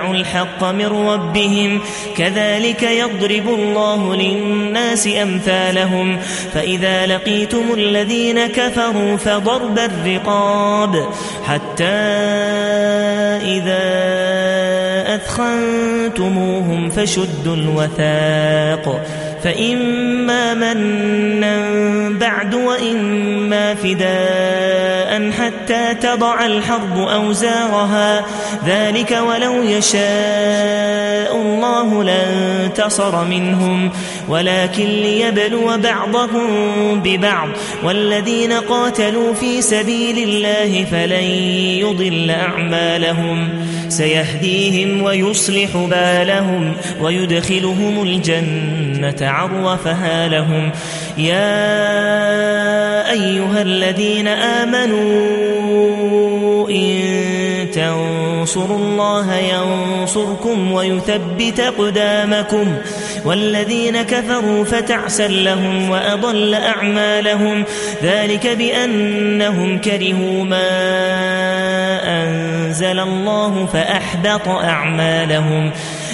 الحق من ربهم كذلك يضرب الله للناس أمثالهم فإذا لقيتم الذين كفروا فضرب الرقاب حتى إذا أثخنتموهم فشدوا الوثاق فإما منا بعد وإما فداء حتى تضع الحرب أوزارها. ذلك ولو يشاء الله لانتصر منهم. ولكن ليبلو بعضهم ببعض. والذين قاتلوا في سبيل الله فلن يضل أعمالهم. سيهديهم ويصلح بالهم. ويدخلهم الجنة عرفها لهم. يا أيها الذين آمنوا إن تنصروا الله ينصركم ويثبت قدامكم والذين كفروا فتعسا لهم وأضل أعمالهم. ذلك بأنهم كرهوا ما أنزل الله فأحبط أعمالهم.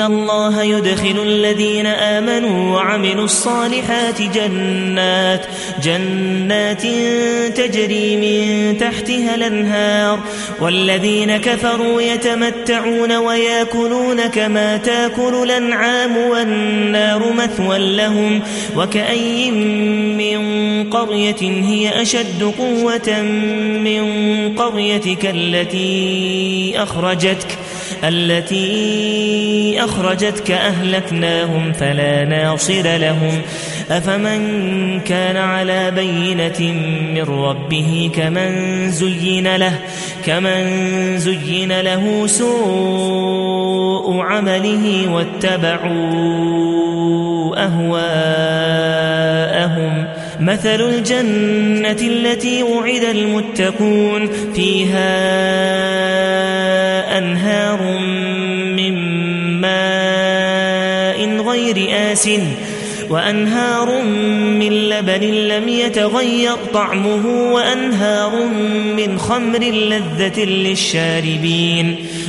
الله يدخل الذين آمنوا وعملوا الصالحات جنات جنات تجري من تحتها الانهار. والذين كفروا يتمتعون وياكلون كما تاكل الانعام والنار مثوى لهم. وكأي من قرية هي أشد قوة من قريتك التي أخرجتك. التي أخرجتك أهلكناهم فلا ناصر لهم. أفمن كان على بينة من ربه كمن زين له كمن زين له سوء عمله واتبعوا أهواءهم. مثل الجنة التي وعد المتقون فيها أنهار من ماء غير آسٍ وأنهار من لبن لم يتغير طعمه وأنهار من خمر لذة للشاربين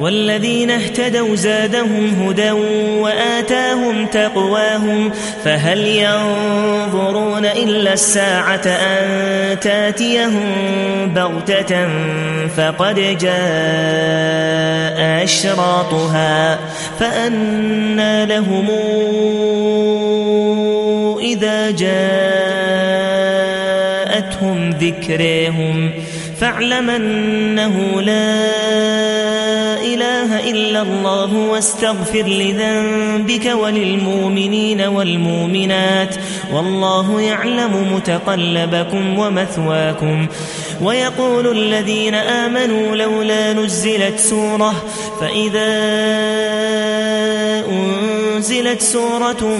والذين اهتدوا زادهم هدى وآتاهم تقواهم فهل ينظرون إلا الساعة أن تأتيهم بغتة فقد جاء أشراطها فأنى لهم إذا جاءتهم ذكرهم فاعلم أنه لا إله إلا الله واستغفر لذنبك وللمؤمنين والمؤمنات والله يعلم متقلبكم ومثواكم ويقول الذين آمنوا لولا نزلت سورة فإذا أنزلت سورة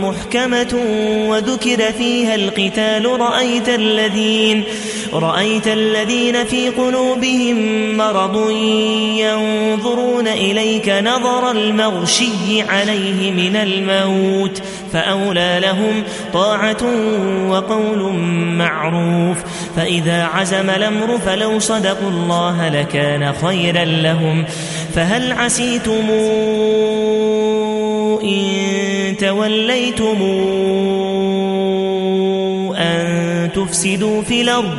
محكمة وذكر فيها القتال رأيت الذين رأيت الذين في قلوبهم مرض ينظرون إليك نظر المغشي عليه من الموت فأولى لهم طاعة وقول معروف فإذا عزم الأمر فلو صدقوا الله لكان خيرا لهم فهل عسيتم إن توليتم أن تفسدوا في الأرض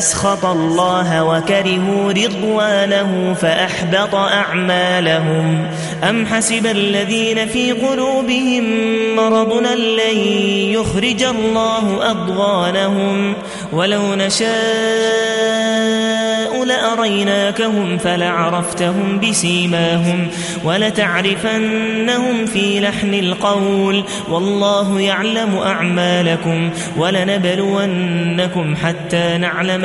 أسخط الله وكرهوا رضوانه فأحبط أعمالهم. أم حسب الذين في قلوبهم مرضنا لن يخرج الله أضغانهم؟ ولو نشاء لأريناكهم فلعرفتهم بسيماهم ولتعرفنهم في لحن القول. والله يعلم أعمالكم ولنبلونكم حتى نعلم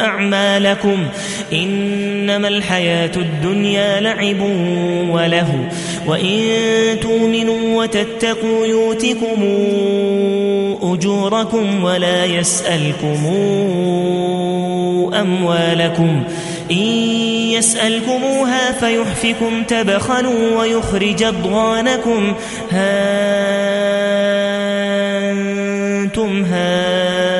أعمالكم إنما الحياة الدنيا لعب وله وإن تؤمنوا وتتقوا يوتكم أجوركم ولا يسألكم أموالكم إن يسألكموها فيحفكم تبخلوا ويخرج أضغانكم ها أنتم هؤلاء